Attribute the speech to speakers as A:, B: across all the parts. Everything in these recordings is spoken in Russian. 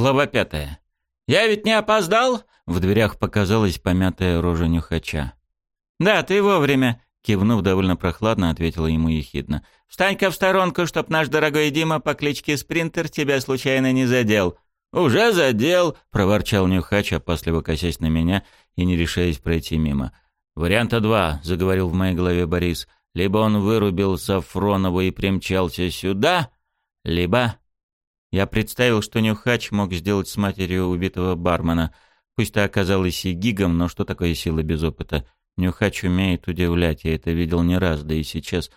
A: Глава пятая. «Я ведь не опоздал?» В дверях показалась помятая рожа нюхача. «Да, ты вовремя», — кивнув довольно прохладно, ответила ему ехидно. «Встань-ка в сторонку, чтоб наш дорогой Дима по кличке Спринтер тебя случайно не задел». «Уже задел», — проворчал нюхач, опасливо косясь на меня и не решаясь пройти мимо. «Варианта два», — заговорил в моей голове Борис. «Либо он вырубил Сафронова и примчался сюда, либо...» Я представил, что Нюхач мог сделать с матерью убитого бармена. Пусть та оказалась и гигом, но что такое сила без опыта? Нюхач умеет удивлять, я это видел не раз, да и сейчас.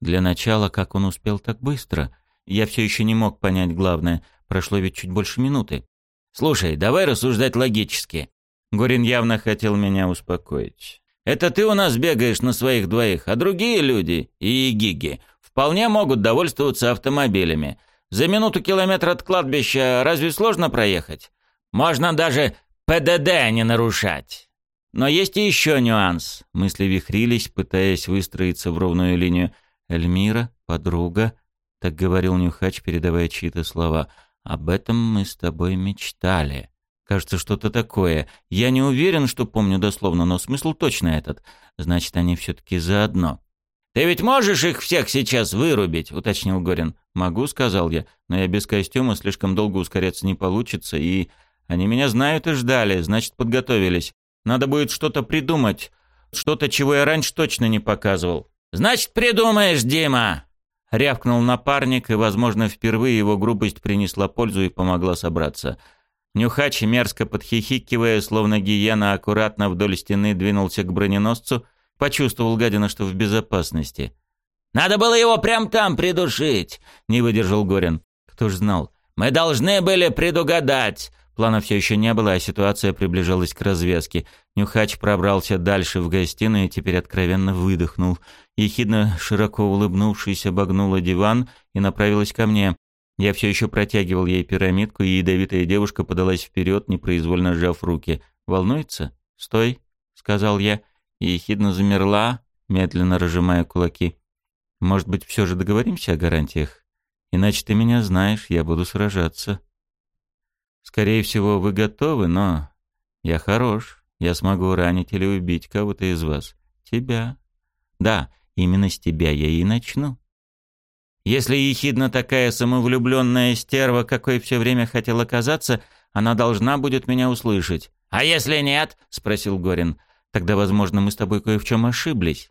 A: Для начала, как он успел так быстро? Я все еще не мог понять главное. Прошло ведь чуть больше минуты. «Слушай, давай рассуждать логически». Горин явно хотел меня успокоить. «Это ты у нас бегаешь на своих двоих, а другие люди, и гиги, вполне могут довольствоваться автомобилями. За минуту километр от кладбища разве сложно проехать? Можно даже ПДД не нарушать. Но есть и еще нюанс. Мысли вихрились, пытаясь выстроиться в ровную линию. «Эльмира, подруга», — так говорил Нюхач, передавая чьи-то слова. «Об этом мы с тобой мечтали». Кажется, что-то такое. Я не уверен, что помню дословно, но смысл точно этот. Значит, они все-таки заодно. «Ты ведь можешь их всех сейчас вырубить?» — уточнил Горин. «Могу», — сказал я, — «но я без костюма слишком долго ускоряться не получится, и... Они меня знают и ждали, значит, подготовились. Надо будет что-то придумать, что-то, чего я раньше точно не показывал». «Значит, придумаешь, Дима!» — рявкнул напарник, и, возможно, впервые его грубость принесла пользу и помогла собраться. Нюхач, мерзко подхихикивая, словно гиена, аккуратно вдоль стены двинулся к броненосцу — Почувствовал гадина, что в безопасности. «Надо было его прям там придушить!» — не выдержал Горин. «Кто ж знал? Мы должны были предугадать!» Плана все еще не было, а ситуация приближалась к развязке. Нюхач пробрался дальше в гостиную и теперь откровенно выдохнул. Ехидно, широко улыбнувшись, обогнула диван и направилась ко мне. Я все еще протягивал ей пирамидку, и ядовитая девушка подалась вперед, непроизвольно сжав руки. «Волнуется? Стой!» — сказал я и ехидно замерла, медленно разжимая кулаки. «Может быть, все же договоримся о гарантиях? Иначе ты меня знаешь, я буду сражаться». «Скорее всего, вы готовы, но я хорош. Я смогу ранить или убить кого-то из вас. Тебя. Да, именно с тебя я и начну». Если ехидна такая самовлюбленная стерва, какой все время хотела казаться, она должна будет меня услышать. «А если нет?» — спросил Горин. Тогда, возможно, мы с тобой кое в чем ошиблись».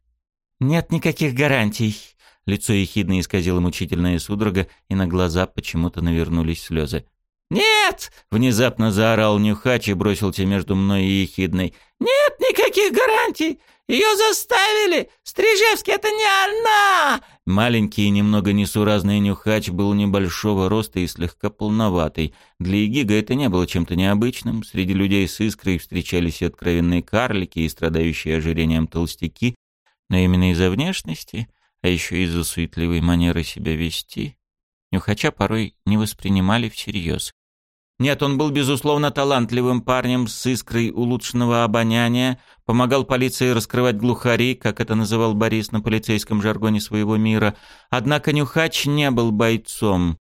A: «Нет никаких гарантий». Лицо ехидно исказило мучительная судорога, и на глаза почему-то навернулись слезы. «Нет!» — внезапно заорал Нюхач и бросился между мной и ехидной. «Нет никаких гарантий! Ее заставили! Стрижевский — это не она!» Маленький и немного несуразный нюхач был небольшого роста и слегка полноватый. Для Игига это не было чем-то необычным. Среди людей с искрой встречались и откровенные карлики, и страдающие ожирением толстяки. Но именно из-за внешности, а еще из-за суетливой манеры себя вести, нюхача порой не воспринимали всерьез. Нет, он был, безусловно, талантливым парнем с искрой улучшенного обоняния, помогал полиции раскрывать глухари, как это называл Борис на полицейском жаргоне своего мира. Однако Нюхач не был бойцом.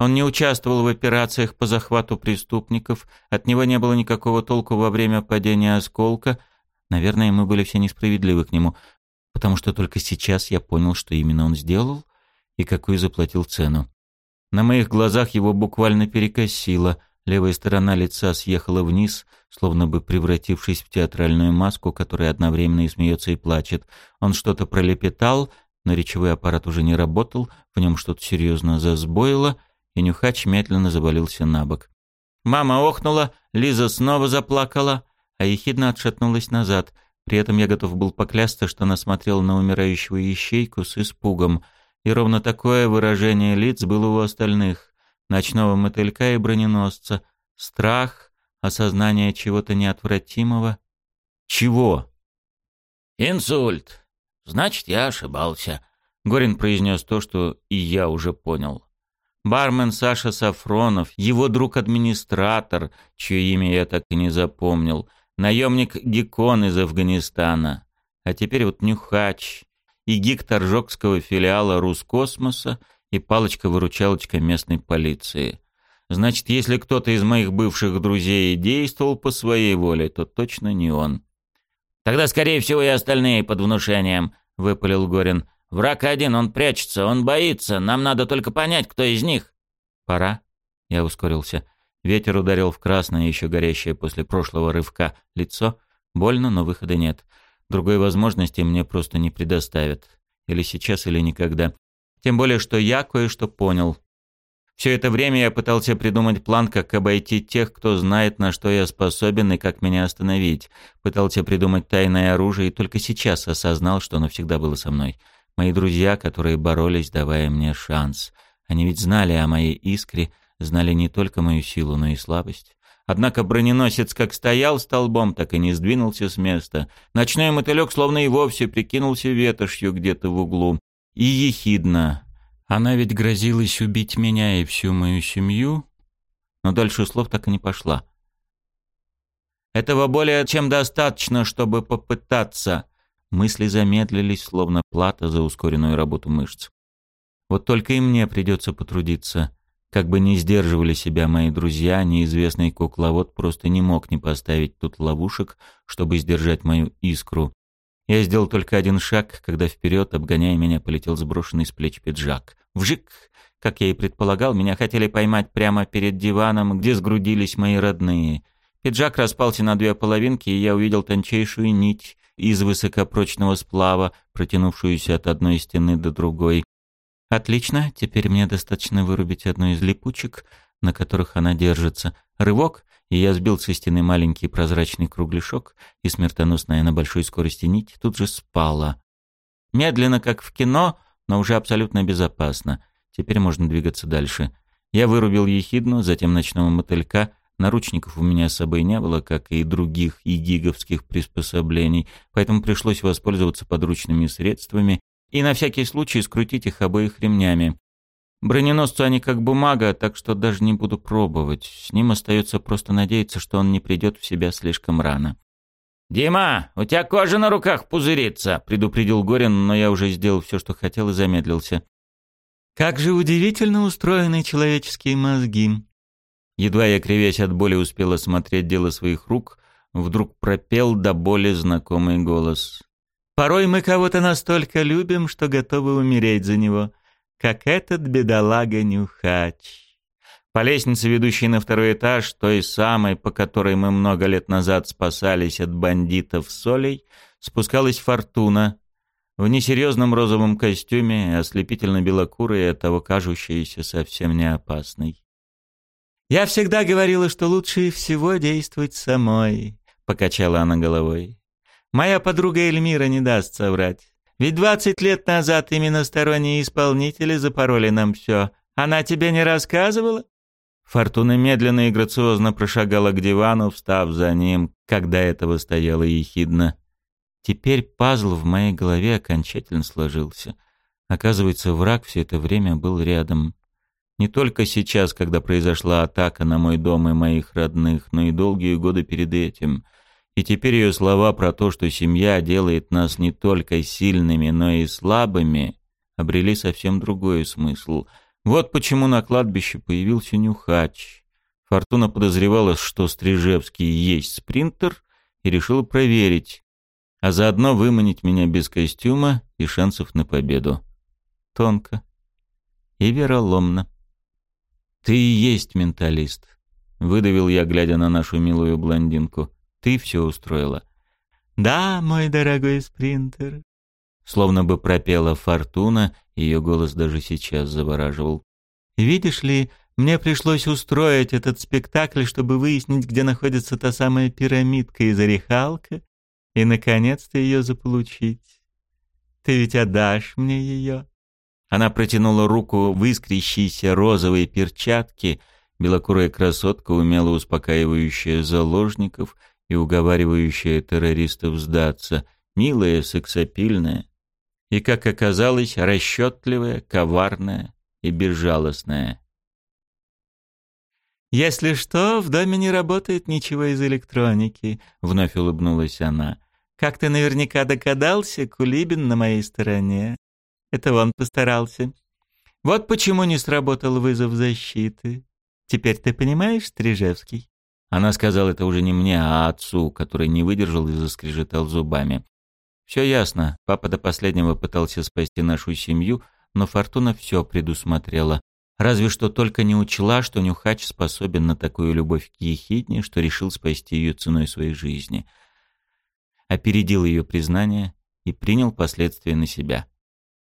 A: Он не участвовал в операциях по захвату преступников, от него не было никакого толку во время падения осколка. Наверное, мы были все несправедливы к нему, потому что только сейчас я понял, что именно он сделал и какую заплатил цену. На моих глазах его буквально перекосило — Левая сторона лица съехала вниз, словно бы превратившись в театральную маску, которая одновременно и смеется, и плачет. Он что-то пролепетал, но речевой аппарат уже не работал, в нем что-то серьезно засбоило, и Нюхач медленно завалился на бок. Мама охнула, Лиза снова заплакала, а ехидно отшатнулась назад. При этом я готов был поклясться, что она смотрела на умирающего ищейку с испугом, и ровно такое выражение лиц было у остальных ночного мотылька и броненосца, страх, осознание чего-то неотвратимого. Чего? «Инсульт. Значит, я ошибался», — Горин произнес то, что и я уже понял. Бармен Саша Сафронов, его друг-администратор, чье имя я так и не запомнил, наемник Гекон из Афганистана, а теперь вот Нюхач и гик торжокского филиала Рускосмоса и палочка-выручалочка местной полиции. Значит, если кто-то из моих бывших друзей действовал по своей воле, то точно не он. «Тогда, скорее всего, и остальные под внушением», — выпалил Горин. «Враг один, он прячется, он боится. Нам надо только понять, кто из них».
B: «Пора», — я ускорился. Ветер ударил в красное, еще горящее после прошлого рывка, лицо. Больно, но выхода нет. Другой возможности мне просто не предоставят. Или сейчас, или никогда. Тем более, что я кое-что понял. Все это время я пытался придумать план, как обойти тех, кто знает, на что я способен и как меня остановить. Пытался придумать тайное оружие и только сейчас осознал, что оно всегда было со мной. Мои друзья, которые боролись, давая мне шанс. Они ведь знали о моей искре, знали не только мою силу, но и слабость. Однако броненосец как стоял столбом, так и не сдвинулся с места. Ночной мотылек словно и вовсе прикинулся ветошью где-то в углу. И ехидно. Она ведь грозилась убить меня и всю мою семью, но дальше слов так и не пошла. Этого более чем достаточно, чтобы попытаться. Мысли замедлились, словно плата за ускоренную работу мышц. Вот только и мне придется потрудиться. Как бы ни сдерживали себя мои друзья, неизвестный кукловод просто не мог не поставить тут ловушек, чтобы сдержать мою искру. Я сделал только один шаг, когда вперед, обгоняя меня, полетел сброшенный с плеч пиджак. Вжик! Как я и предполагал, меня хотели поймать прямо перед диваном, где сгрудились мои родные. Пиджак распался на две половинки, и я увидел тончайшую нить из высокопрочного сплава, протянувшуюся от одной стены до другой. Отлично, теперь мне достаточно вырубить одну из липучек, на которых она держится. Рывок, и я сбил со стены маленький прозрачный кругляшок, и смертоносная на большой скорости нить тут же спала. Медленно, как в кино, но уже абсолютно безопасно. Теперь можно двигаться дальше. Я вырубил ехидну, затем ночного мотылька. Наручников у меня с собой не было, как и других игиговских приспособлений, поэтому пришлось воспользоваться подручными средствами и на всякий случай скрутить их обоих ремнями. Броненосцу они как бумага, так что даже не буду пробовать. С ним остается просто надеяться, что он не придет в себя слишком рано.
A: «Дима, у тебя кожа на руках пузырится», — предупредил Горин, но я уже сделал все, что хотел, и замедлился.
B: «Как же удивительно устроены человеческие мозги!» Едва я, кривясь от боли, успел осмотреть дело своих рук, вдруг пропел до боли знакомый голос. Порой мы кого-то настолько любим, что готовы умереть за него, как этот бедолага-нюхач. По лестнице, ведущей на второй этаж, той самой, по которой мы много лет назад спасались от бандитов солей, спускалась Фортуна в несерьезном розовом костюме, ослепительно белокурой и оттого кажущейся совсем не опасной. «Я всегда говорила, что лучше всего действовать самой», — покачала она головой. Моя подруга Эльмира не даст соврать. Ведь двадцать лет назад именно сторонние исполнители запороли нам все. Она тебе не рассказывала?» Фортуна медленно и грациозно прошагала к дивану, встав за ним, когда этого стояла ехидно. Теперь пазл в моей голове окончательно сложился. Оказывается, враг все это время был рядом. Не только сейчас, когда произошла атака на мой дом и моих родных, но и долгие годы перед этим — и теперь ее слова про то, что семья делает нас не только сильными, но и слабыми, обрели совсем другой смысл. Вот почему на кладбище появился нюхач. Фортуна подозревала, что Стрижевский есть спринтер, и решила проверить, а заодно выманить меня без костюма и шансов на победу. Тонко и вероломно. «Ты и есть менталист», — выдавил я, глядя на нашу милую блондинку. Ты все устроила. Да, мой дорогой спринтер. Словно бы пропела фортуна, ее голос даже сейчас завораживал. Видишь ли, мне пришлось устроить этот спектакль, чтобы выяснить, где находится та самая пирамидка из орехалка, и, наконец-то, ее заполучить. Ты ведь отдашь мне ее?» Она протянула руку в искрящейся розовой перчатке, белокурая красотка, умело успокаивающая заложников — и уговаривающая террористов сдаться, милая, сексапильная и, как оказалось, расчетливая, коварная и безжалостная. «Если что, в доме не работает ничего из электроники», — вновь улыбнулась она. «Как ты наверняка догадался, Кулибин на моей стороне. Это он постарался. Вот почему не сработал вызов защиты. Теперь ты понимаешь, Стрижевский?»
A: Она сказала это уже не мне, а отцу, который не выдержал и заскрежетал зубами. Все ясно. Папа до последнего пытался спасти нашу семью, но Фортуна все предусмотрела. Разве что только не учла, что Нюхач способен на такую любовь к Ехидне, что решил спасти ее ценой своей жизни. Опередил ее признание и принял последствия на себя.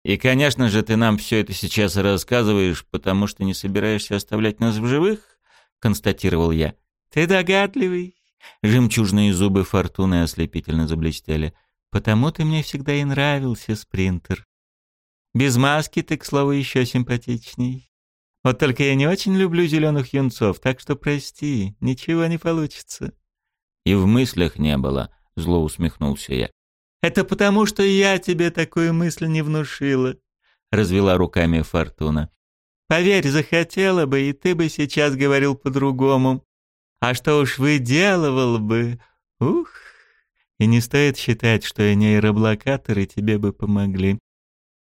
A: «И, конечно же, ты нам все это сейчас рассказываешь, потому что не собираешься оставлять нас в живых?» — констатировал я.
B: «Ты догадливый». Жемчужные зубы Фортуны ослепительно заблестели. «Потому ты мне всегда и нравился, спринтер. Без маски ты, к слову, еще симпатичней. Вот только я не очень люблю зеленых юнцов, так что прости, ничего не получится».
A: «И в мыслях не было», — зло усмехнулся я.
B: «Это потому, что я тебе такую мысль не внушила», — развела руками Фортуна. «Поверь, захотела бы, и ты бы сейчас говорил по-другому. А что уж выделывал бы, ух! И не стоит считать, что и нейроблокаторы тебе бы помогли.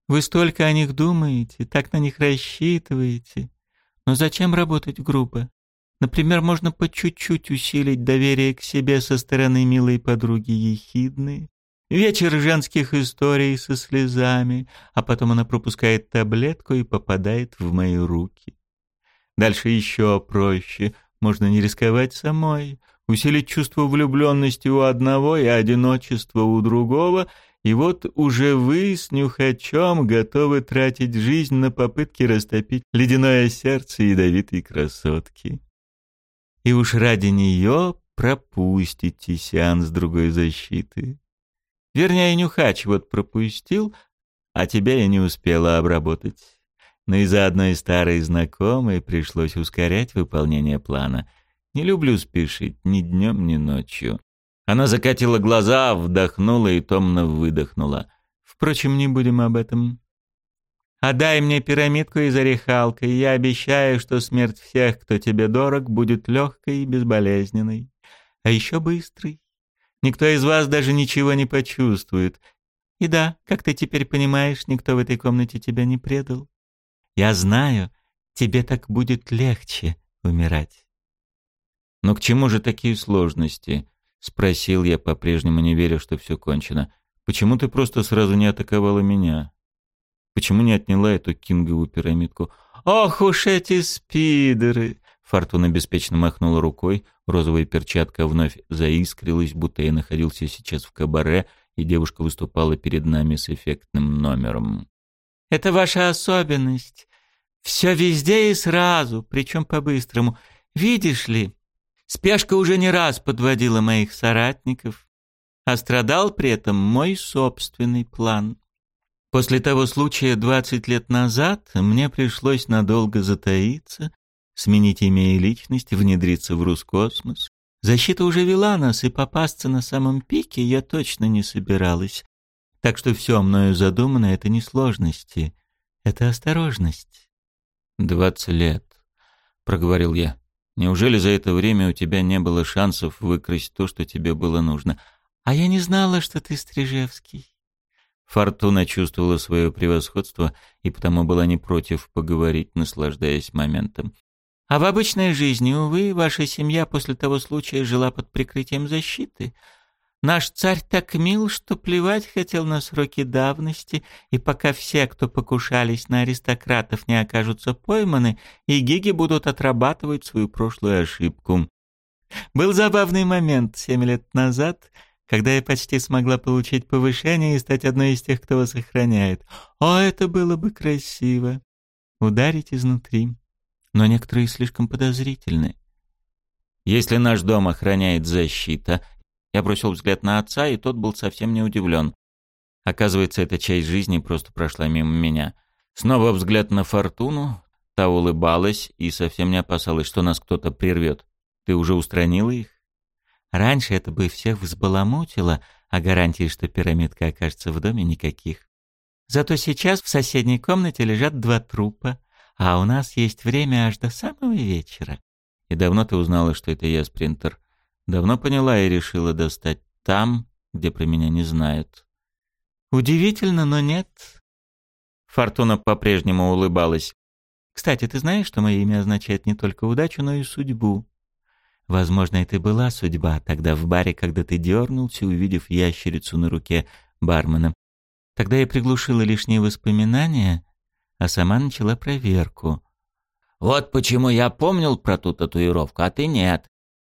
B: Вы столько о них думаете, так на них рассчитываете. Но зачем работать грубо? Например, можно по чуть-чуть усилить доверие к себе со стороны милой подруги Ехидны. Вечер женских историй со слезами, а потом она пропускает таблетку и попадает в мои руки. Дальше еще проще — можно не рисковать самой, усилить чувство влюбленности у одного и одиночества у другого, и вот уже вы с нюхачом готовы тратить жизнь на попытки растопить ледяное сердце ядовитой красотки. И уж ради нее пропустите сеанс другой защиты. Вернее, нюхач вот пропустил, а тебя я не успела обработать но из-за одной старой знакомой пришлось ускорять выполнение плана. Не люблю спешить ни днем, ни ночью. Она закатила глаза, вдохнула и томно выдохнула. Впрочем, не будем об этом. «Отдай мне пирамидку из орехалка, и я обещаю, что смерть всех, кто тебе дорог, будет легкой и безболезненной. А еще быстрой. Никто из вас даже ничего не почувствует. И да, как ты теперь понимаешь, никто в этой комнате тебя не предал. Я знаю, тебе так будет легче умирать.
A: Но к чему же такие сложности? Спросил я, по-прежнему не веря, что все кончено. Почему ты просто сразу не атаковала меня? Почему не отняла эту кинговую пирамидку?
B: Ох уж эти спидеры!
A: Фортуна беспечно махнула рукой, розовая перчатка вновь заискрилась, будто я находился сейчас в кабаре, и девушка выступала перед нами с эффектным номером.
B: «Это ваша особенность. Все везде и сразу, причем по-быстрому. Видишь ли, спешка уже не раз подводила моих соратников, а страдал при этом мой собственный план. После того случая 20 лет назад мне пришлось надолго затаиться, сменить имя и личность, внедриться в Роскосмос. Защита уже вела нас, и попасться на самом пике я точно не собиралась. Так что все мною задумано — это не сложности, это осторожность.
A: «Двадцать лет», — проговорил я. «Неужели за это время у тебя не было шансов выкрасть то, что тебе было нужно?»
B: «А я не знала, что ты Стрижевский».
A: Фортуна чувствовала свое превосходство и потому была не против поговорить, наслаждаясь моментом.
B: «А в обычной жизни, увы, ваша семья после того случая жила под прикрытием защиты. Наш царь так мил, что плевать хотел на сроки давности, и пока все, кто покушались на аристократов, не окажутся пойманы, и гиги будут отрабатывать свою прошлую ошибку. Был забавный момент семь лет назад, когда я почти смогла получить повышение и стать одной из тех, кто вас охраняет. О, это было бы красиво! Ударить изнутри. Но некоторые слишком подозрительны.
A: Если наш дом охраняет защита, я бросил взгляд на отца, и тот был совсем не удивлен. Оказывается, эта часть жизни просто прошла мимо меня. Снова взгляд на Фортуну. Та улыбалась и совсем не опасалась, что нас кто-то прервет. Ты уже устранила их?
B: Раньше это бы всех взбаламутило, а гарантии, что пирамидка окажется в доме, никаких. Зато сейчас в соседней комнате лежат два трупа, а у нас есть время аж до самого вечера.
A: И давно ты узнала, что это я, спринтер? Давно поняла и решила достать там, где про меня не знают.
B: Удивительно, но нет.
A: Фортуна по-прежнему улыбалась.
B: Кстати, ты знаешь, что мое имя означает не только удачу, но и судьбу? Возможно, это и была судьба тогда в баре, когда ты дернулся, увидев ящерицу на руке бармена. Тогда я приглушила лишние воспоминания, а сама начала проверку.
A: «Вот почему я помнил про ту татуировку, а ты нет», —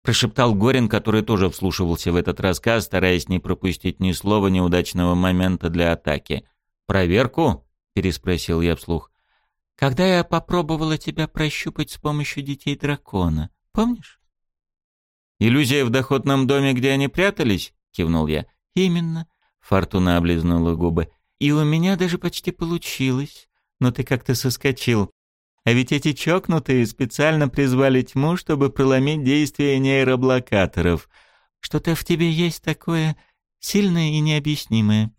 A: прошептал Горин, который тоже вслушивался в этот рассказ, стараясь не пропустить ни слова неудачного момента для атаки. «Проверку?» — переспросил я вслух.
B: «Когда я попробовала тебя прощупать с помощью детей дракона, помнишь?»
A: «Иллюзия в доходном доме, где они прятались?» — кивнул я.
B: «Именно», — Фортуна облизнула губы. «И у меня даже почти получилось, но ты как-то соскочил. А ведь эти чокнутые специально призвали тьму, чтобы проломить действие нейроблокаторов. Что-то в тебе есть такое сильное и необъяснимое.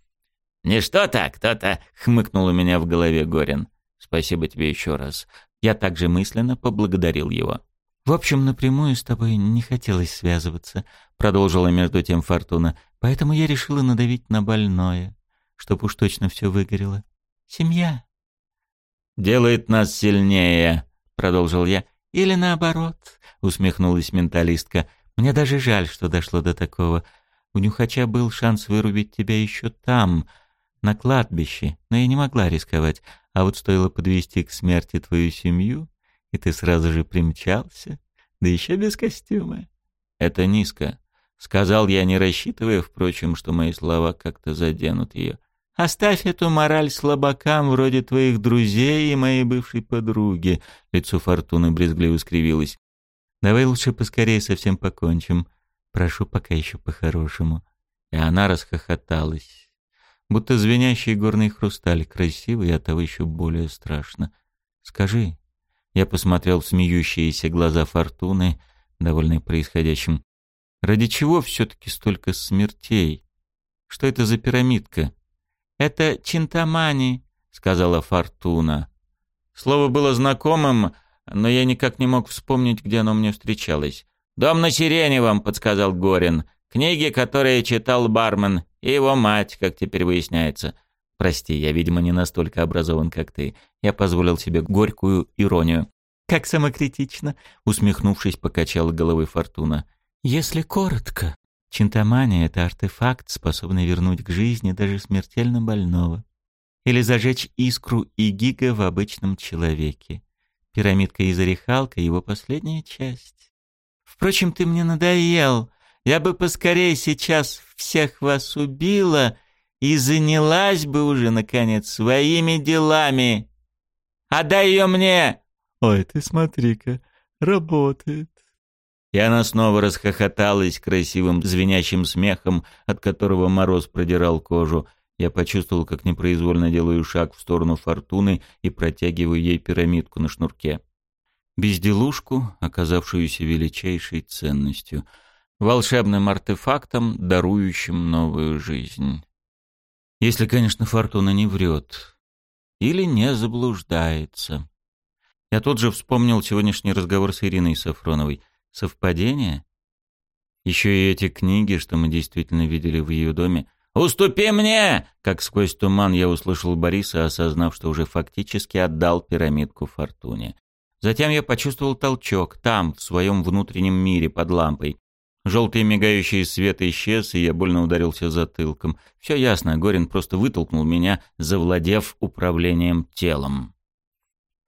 A: «Не что-то, а кто-то», — хмыкнул у меня в голове Горин. «Спасибо тебе еще раз». Я также мысленно поблагодарил его.
B: «В общем, напрямую с тобой не хотелось связываться», — продолжила между тем Фортуна. «Поэтому я решила надавить на больное, чтоб уж точно все выгорело. Семья».
A: «Делает нас сильнее», — продолжил я.
B: «Или наоборот», — усмехнулась менталистка. «Мне даже жаль, что дошло до такого. У Нюхача был шанс вырубить тебя еще там, на кладбище, но я не могла рисковать. А вот стоило подвести к смерти твою семью, и ты сразу же примчался, да еще без костюма.
A: Это низко. Сказал я, не рассчитывая, впрочем, что мои слова как-то заденут ее.
B: Оставь эту мораль слабакам вроде твоих друзей и моей бывшей подруги. Лицо Фортуны брезгливо скривилось. Давай лучше поскорее совсем покончим. Прошу пока еще по-хорошему.
A: И она расхохоталась будто звенящий горный хрусталь, красивый, а того еще более страшно. «Скажи». Я посмотрел в смеющиеся глаза Фортуны, довольный происходящим. «Ради чего все-таки столько смертей? Что это за пирамидка?»
B: «Это Чинтамани», — сказала Фортуна.
A: Слово было знакомым, но я никак не мог вспомнить, где оно мне встречалось. «Дом на Сиреневом», — подсказал Горин. «Книги, которые читал бармен. И его мать, как теперь выясняется. Прости, я, видимо, не настолько образован, как ты. Я позволил себе горькую иронию.
B: «Как самокритично!» — усмехнувшись, покачала головой Фортуна. «Если коротко, Чинтамания — это артефакт, способный вернуть к жизни даже смертельно больного. Или зажечь искру и гига в обычном человеке. Пирамидка из орехалка — его последняя часть. Впрочем, ты мне надоел. Я бы поскорее сейчас всех вас убила и занялась бы уже, наконец, своими делами. Отдай ее мне!»
C: «Ой, ты смотри-ка, работает!»
A: И она снова расхохоталась красивым звенящим смехом, от которого мороз продирал кожу. Я почувствовал, как непроизвольно делаю шаг в сторону фортуны и протягиваю ей пирамидку на шнурке. Безделушку, оказавшуюся величайшей ценностью — волшебным артефактом, дарующим новую жизнь. Если, конечно, Фортуна не врет или не заблуждается. Я тут же вспомнил сегодняшний разговор с Ириной Сафроновой. Совпадение? Еще и эти книги, что мы действительно видели в ее доме. «Уступи мне!» Как сквозь туман я услышал Бориса, осознав, что уже фактически отдал пирамидку Фортуне. Затем я почувствовал толчок, там, в своем внутреннем мире, под лампой. Желтый мигающий свет исчез, и я больно ударился затылком. Все ясно, Горин просто вытолкнул меня, завладев управлением телом.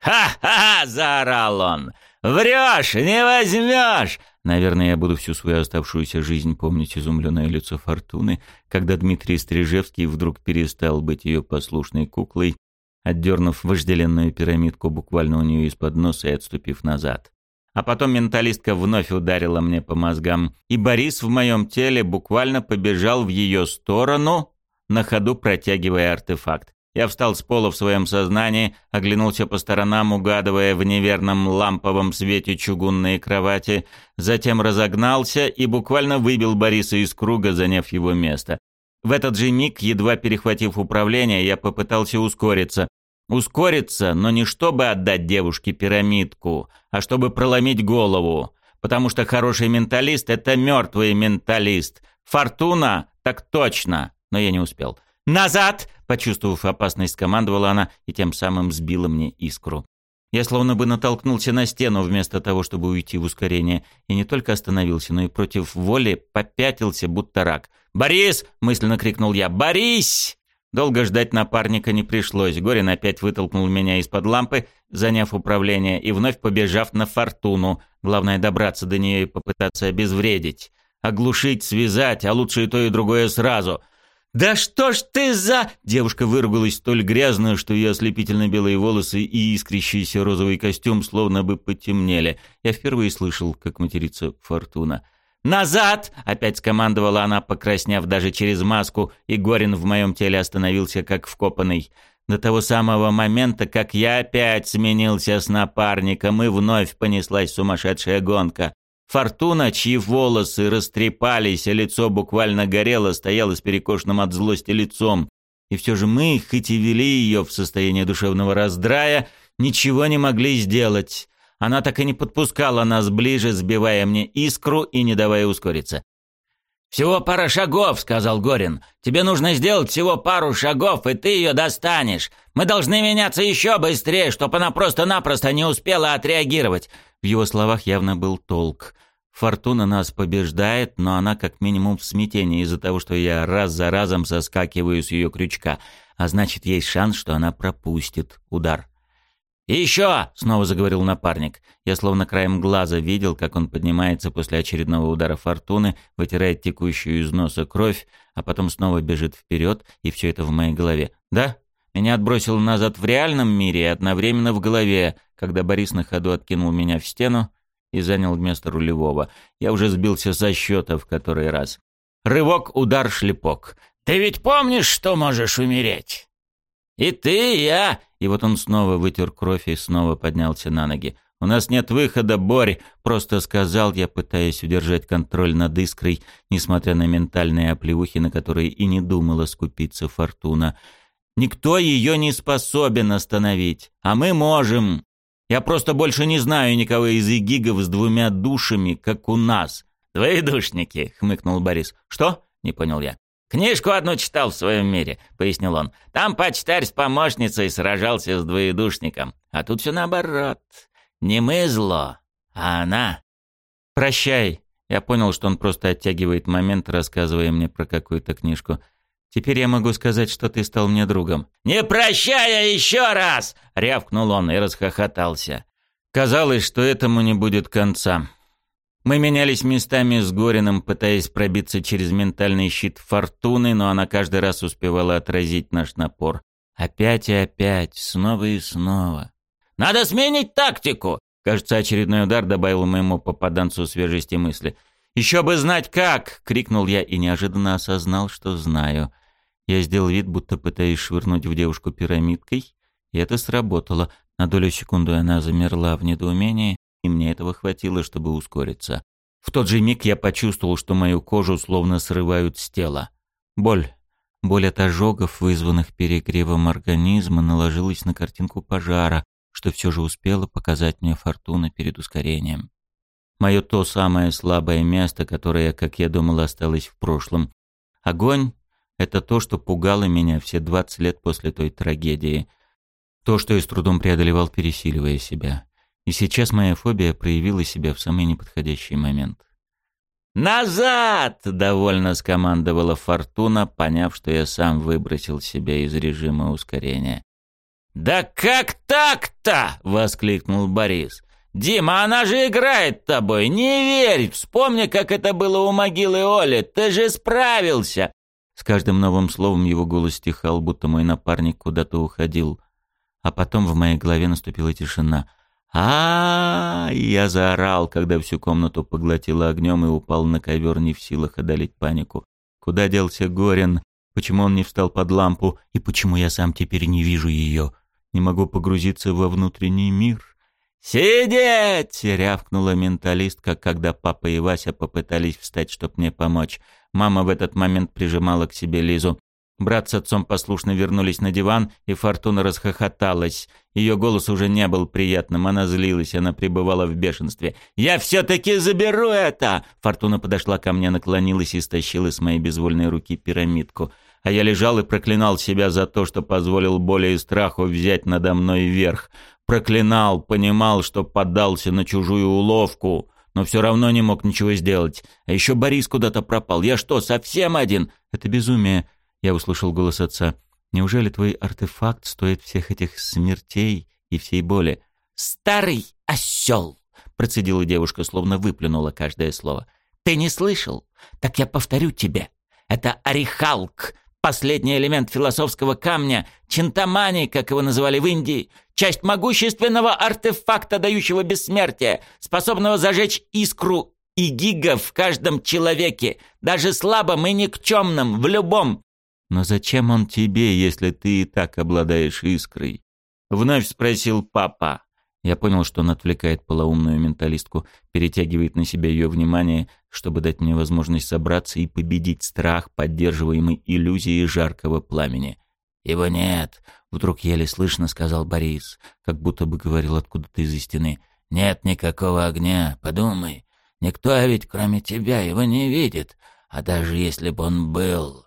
A: «Ха-ха-ха!» — заорал он. «Врешь! Не возьмешь!» Наверное, я буду всю свою оставшуюся жизнь помнить изумленное лицо Фортуны, когда Дмитрий Стрижевский вдруг перестал быть ее послушной куклой, отдернув вожделенную пирамидку буквально у нее из-под носа и отступив назад. А потом менталистка вновь ударила мне по мозгам, и Борис в моем теле буквально побежал в ее сторону, на ходу протягивая артефакт. Я встал с пола в своем сознании, оглянулся по сторонам, угадывая в неверном ламповом свете чугунные кровати, затем разогнался и буквально выбил Бориса из круга, заняв его место. В этот же миг, едва перехватив управление, я попытался ускориться, Ускориться, но не чтобы отдать девушке пирамидку, а чтобы проломить голову. Потому что хороший менталист — это мертвый менталист. Фортуна — так точно. Но я не успел. «Назад!» — почувствовав опасность, командовала она и тем самым сбила мне искру. Я словно бы натолкнулся на стену вместо того, чтобы уйти в ускорение, и не только остановился, но и против воли попятился, будто рак. «Борис!» — мысленно крикнул я. «Борис!» Долго ждать напарника не пришлось. Горин опять вытолкнул меня из-под лампы, заняв управление, и вновь побежав на фортуну. Главное добраться до нее и попытаться обезвредить. Оглушить, связать, а лучше и то, и другое сразу. «Да что ж ты за...» Девушка выругалась столь грязно, что ее ослепительно белые волосы и искрящийся розовый костюм словно бы потемнели. Я впервые слышал, как матерится Фортуна. «Назад!» — опять скомандовала она, покраснев даже через маску, и Горин в моем теле остановился как вкопанный. До того самого момента, как я опять сменился с напарником, и вновь понеслась сумасшедшая гонка. Фортуна, чьи волосы растрепались, а лицо буквально горело, стояла с перекошенным от злости лицом. И все же мы, хоть и вели ее в состояние душевного раздрая, ничего не могли сделать. Она так и не подпускала нас ближе, сбивая мне искру и не давая ускориться. «Всего пара шагов», — сказал Горин. «Тебе нужно сделать всего пару шагов, и ты ее достанешь. Мы должны меняться еще быстрее, чтобы она просто-напросто не успела отреагировать». В его словах явно был толк. Фортуна нас побеждает, но она как минимум в смятении из-за того, что я раз за разом соскакиваю с ее крючка, а значит, есть шанс, что она пропустит удар. еще!» — снова заговорил напарник. Я словно краем глаза видел, как он поднимается после очередного удара фортуны, вытирает текущую из носа кровь, а потом снова бежит вперед, и все это в моей голове. «Да?» Меня отбросило назад в реальном мире и одновременно в голове, когда Борис на ходу откинул меня в стену, и занял место рулевого. Я уже сбился со счета в который раз. Рывок, удар, шлепок. «Ты ведь помнишь, что можешь умереть?» «И ты, и я!» И вот он снова вытер кровь и снова поднялся на ноги. «У нас нет выхода, Борь!» — просто сказал я, пытаясь удержать контроль над искрой, несмотря на ментальные оплеухи, на которые и не думала скупиться Фортуна. «Никто ее не способен остановить, а мы можем!» Я просто больше не знаю никого из игигов с двумя душами, как у нас. Двоедушники, хмыкнул Борис. Что? Не понял я. «Книжку одну читал в своем мире», — пояснил он. «Там почтарь с помощницей сражался с двоедушником. А тут все наоборот. Не мы зло, а она». «Прощай». Я понял, что он просто оттягивает момент, рассказывая мне про какую-то книжку. Теперь я могу сказать, что ты стал мне другом». «Не прощая еще раз!» — рявкнул он и расхохотался. Казалось, что этому не будет конца. Мы менялись местами с Гориным, пытаясь пробиться через ментальный щит Фортуны, но она каждый раз успевала отразить наш напор. Опять и опять, снова и снова. «Надо сменить тактику!» Кажется, очередной удар добавил моему попаданцу свежести мысли. «Еще бы знать как!» — крикнул я и неожиданно осознал, что знаю. Я сделал вид, будто пытаюсь швырнуть в девушку пирамидкой, и это сработало. На долю секунды она замерла в недоумении, и мне этого хватило, чтобы ускориться. В тот же миг я почувствовал, что мою кожу словно срывают с тела. Боль. Боль от ожогов, вызванных перегревом организма, наложилась на картинку пожара, что все же успела показать мне фортуна перед ускорением. Мое то самое слабое место, которое, как я думал, осталось в прошлом. Огонь это то, что пугало меня все 20 лет после той трагедии. То, что я с трудом преодолевал, пересиливая себя. И сейчас моя фобия проявила себя в самый неподходящий момент. «Назад!» — довольно скомандовала Фортуна, поняв, что я сам выбросил себя из режима ускорения. «Да как так-то?» — воскликнул Борис. «Дима, она же играет тобой! Не верь! Вспомни, как это было у могилы Оли! Ты же справился! С каждым новым словом его голос стихал, будто мой напарник куда-то уходил. А потом в моей голове наступила тишина. а, -а, -а Я заорал, когда всю комнату поглотило огнем и упал на ковер, не в силах одолеть панику. Куда делся Горин? Почему он не встал под лампу? И почему я сам теперь не вижу ее? Не могу погрузиться во внутренний мир? «Сидеть!» — рявкнула менталистка, когда папа и Вася попытались встать, чтобы мне помочь. Мама в этот момент прижимала к себе Лизу. Брат с отцом послушно вернулись на диван, и Фортуна расхохоталась. Ее голос уже не был приятным, она злилась, она пребывала в бешенстве. «Я все-таки заберу это!» Фортуна подошла ко мне, наклонилась и стащила с моей безвольной руки пирамидку. А я лежал и проклинал себя за то, что позволил боли и страху взять надо мной верх. проклинал, понимал, что поддался на чужую уловку, но все равно не мог ничего сделать. А еще Борис куда-то пропал. Я что, совсем один?
B: Это безумие, я услышал голос отца. Неужели твой артефакт стоит всех этих смертей и всей боли?
A: Старый осел! Процедила девушка, словно выплюнула каждое слово. Ты не слышал? Так я повторю тебе. Это орехалк, последний элемент философского камня, чинтамани, как его называли в Индии, часть могущественного артефакта, дающего бессмертие, способного зажечь искру и гига в каждом человеке, даже слабом и никчемном, в любом.
B: Но зачем он тебе, если ты и так обладаешь искрой? Вновь спросил папа. Я понял, что он отвлекает полоумную менталистку, перетягивает на себя ее внимание, чтобы дать мне возможность собраться и победить страх, поддерживаемый иллюзией жаркого пламени.
A: «Его нет», — вдруг еле слышно сказал Борис, как будто бы говорил откуда-то из-за стены. «Нет никакого огня, подумай. Никто ведь, кроме тебя, его не видит. А даже если бы он был...»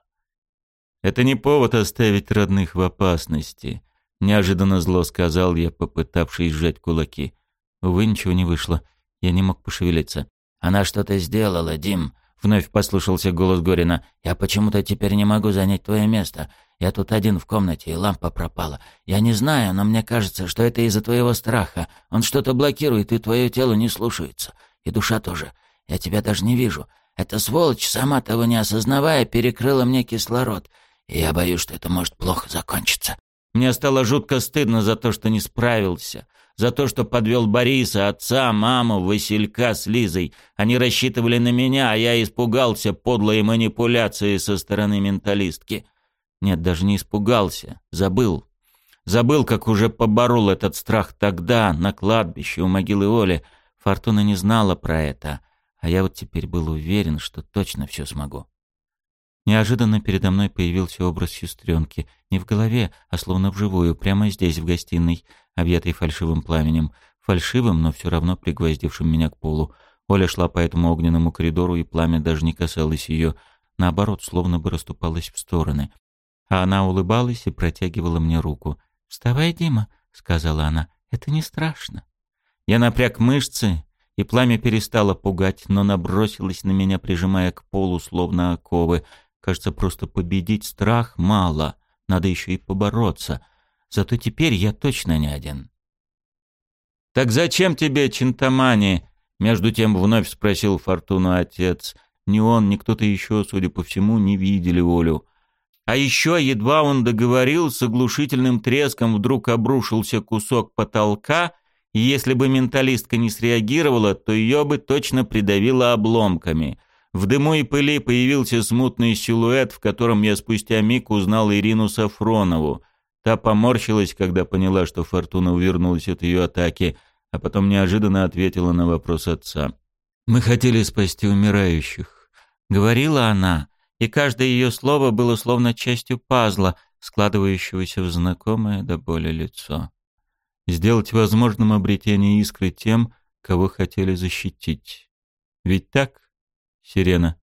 B: «Это не повод оставить родных в опасности», Неожиданно зло сказал я, попытавшись сжать кулаки. Увы, ничего не вышло. Я не мог пошевелиться.
A: «Она что-то сделала, Дим!» Вновь послышался голос Горина. «Я почему-то теперь не могу занять твое место. Я тут один в комнате, и лампа пропала. Я не знаю, но мне кажется, что это из-за твоего страха. Он что-то блокирует, и твое тело не слушается. И душа тоже. Я тебя даже не вижу. Эта сволочь, сама того не осознавая, перекрыла мне кислород. И я боюсь, что это может плохо закончиться. Мне стало жутко стыдно за то, что не справился, за то, что подвел Бориса, отца, маму, Василька с Лизой. Они рассчитывали на меня, а я испугался подлой манипуляции со стороны менталистки. Нет, даже не испугался, забыл. Забыл, как уже поборол этот страх тогда, на кладбище, у могилы Оли. Фортуна не знала про это, а я вот теперь был уверен, что точно все смогу.
B: Неожиданно передо мной появился образ сестренки. Не в голове, а словно вживую, прямо здесь, в гостиной, объятой фальшивым пламенем. Фальшивым, но все равно пригвоздившим меня к полу. Оля шла по этому огненному коридору, и пламя даже не касалось ее. Наоборот, словно бы расступалось в стороны. А она улыбалась и протягивала мне руку. «Вставай, Дима», — сказала она, — «это не страшно». Я напряг мышцы, и пламя перестало пугать, но набросилось на меня, прижимая к полу, словно оковы — Кажется, просто победить страх мало, надо еще и побороться. Зато теперь я точно не один. «Так зачем тебе Чинтамани?» Между тем вновь спросил Фортуну отец. Ни он, ни кто-то еще, судя по всему, не видели Олю. А еще, едва он договорил, с оглушительным треском вдруг обрушился кусок потолка, и если бы менталистка не среагировала, то ее бы точно придавило обломками. В дыму и пыли появился смутный силуэт, в котором я спустя миг узнал Ирину Сафронову. Та поморщилась, когда поняла, что Фортуна увернулась от ее атаки, а потом неожиданно ответила на вопрос отца. «Мы хотели спасти умирающих», — говорила она, и каждое ее слово было словно частью пазла, складывающегося в знакомое до боли лицо. «Сделать возможным обретение искры тем, кого хотели защитить. Ведь так?» Сирена.